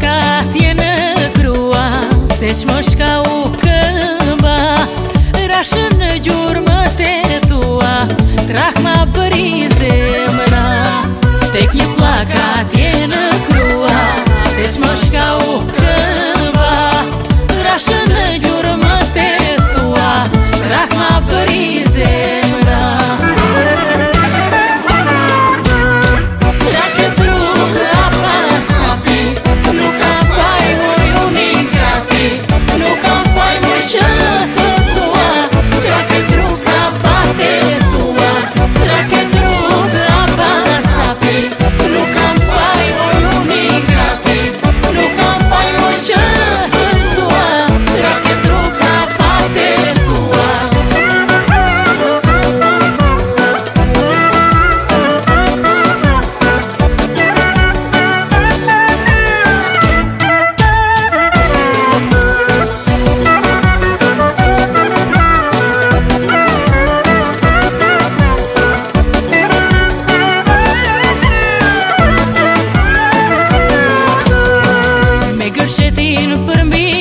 ka tje në krua Se që më u këmba Rashëm në gjurë më të tua Trak ma bëri zemëna Tek një plaka tje në krua Se që më u këmba shitin për mbi